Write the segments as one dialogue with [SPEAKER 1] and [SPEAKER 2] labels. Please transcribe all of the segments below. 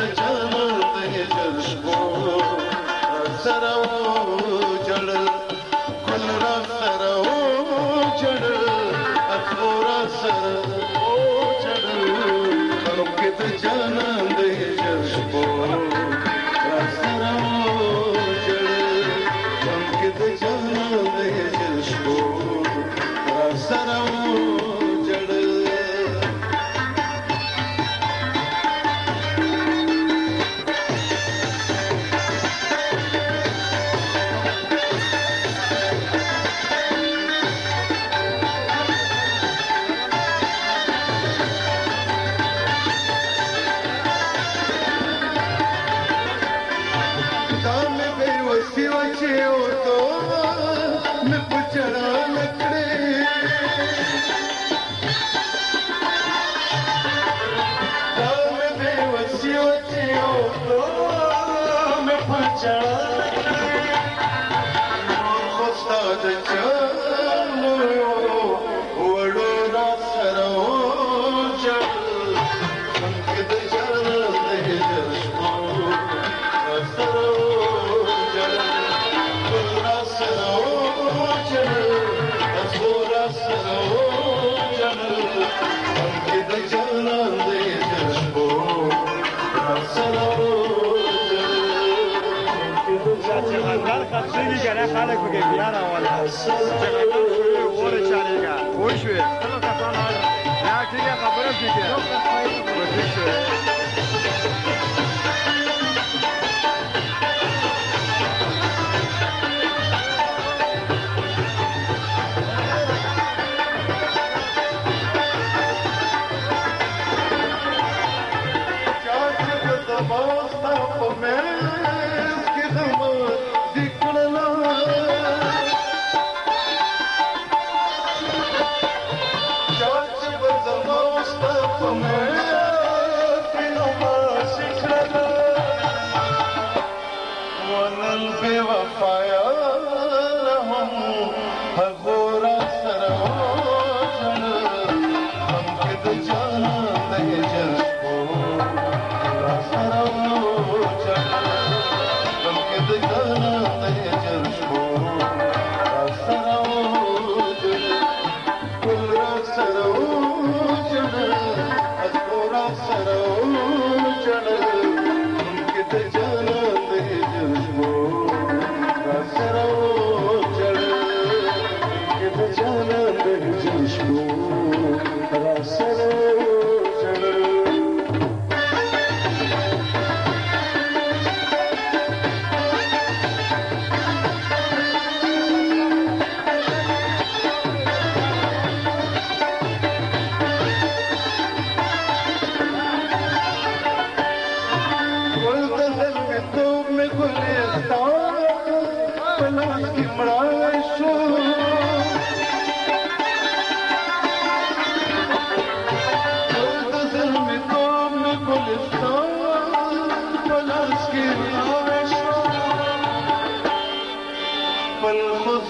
[SPEAKER 1] Thank you. sad çağ چریگه نه خلق بگه بیا نوالا چقدر شوی غور چریگه خوش شوی خلو کسان آره نه کیگه خبرم کیگه بسید شوی Most of the men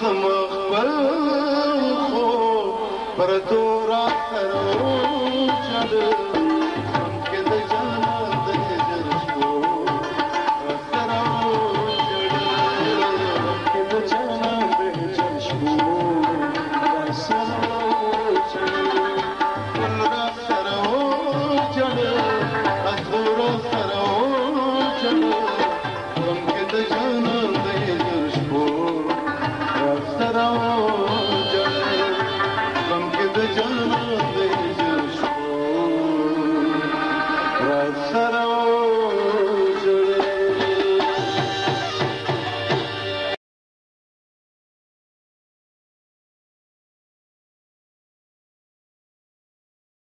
[SPEAKER 1] पर জন্ম